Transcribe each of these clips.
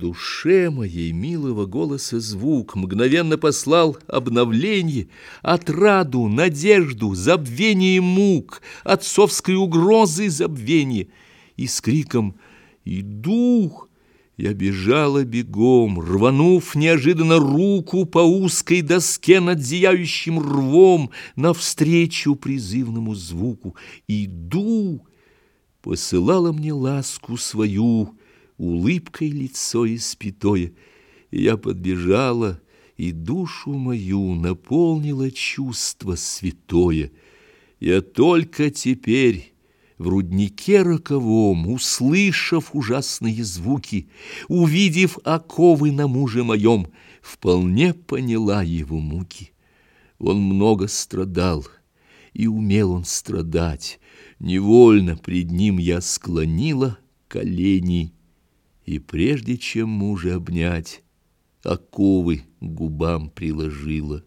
Душе моей милого голоса звук Мгновенно послал обновление, Отраду, надежду, забвение мук, Отцовской угрозы забвение. И с криком «Иду!» Я бежала бегом, рванув неожиданно руку По узкой доске над зияющим рвом Навстречу призывному звуку. «Иду!» Посылала мне ласку свою, улыбкой лицо испятое. Я подбежала, и душу мою наполнило чувство святое. Я только теперь в руднике роковом, услышав ужасные звуки, увидев оковы на муже моем, вполне поняла его муки. Он много страдал, и умел он страдать. Невольно пред ним я склонила колени и прежде чем мужа обнять, оковы губам приложила.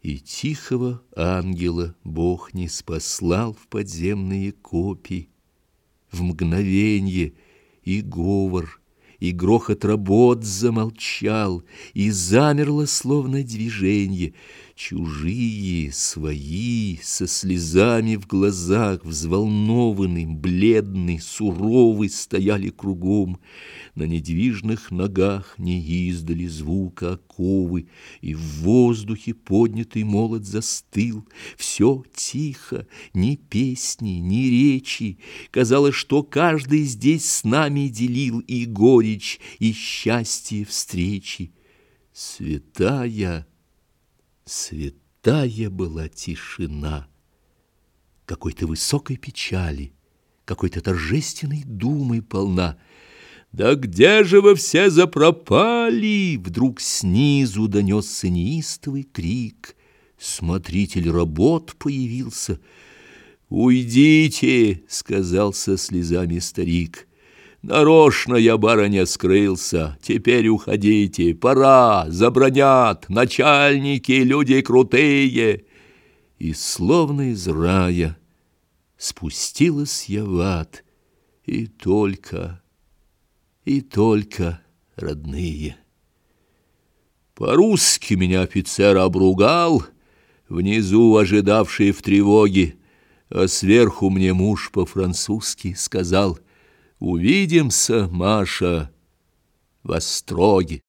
И тихого ангела Бог не спаслал в подземные копи, В мгновенье и говор, и грохот работ замолчал, И замерло словно движенье, Чужие, свои, со слезами в глазах, Взволнованный, бледный, суровый Стояли кругом. На недвижных ногах не издали звука оковы, И в воздухе поднятый молот застыл. Все тихо, ни песни, ни речи. Казалось, что каждый здесь с нами делил И горечь, и счастье встречи. Святая Святая была тишина, какой-то высокой печали, какой-то торжественной думой полна. «Да где же вы все запропали?» Вдруг снизу донесся неистовый крик. Смотритель работ появился. «Уйдите!» — сказал со слезами старик. Нарочно я, барыня, скрылся. Теперь уходите. Пора, забронят. Начальники, люди крутые. И словно из рая спустилась я в ад. И только, и только родные. По-русски меня офицер обругал, Внизу ожидавший в тревоге, А сверху мне муж по-французски сказал — Увидимся, Маша, в Остроге.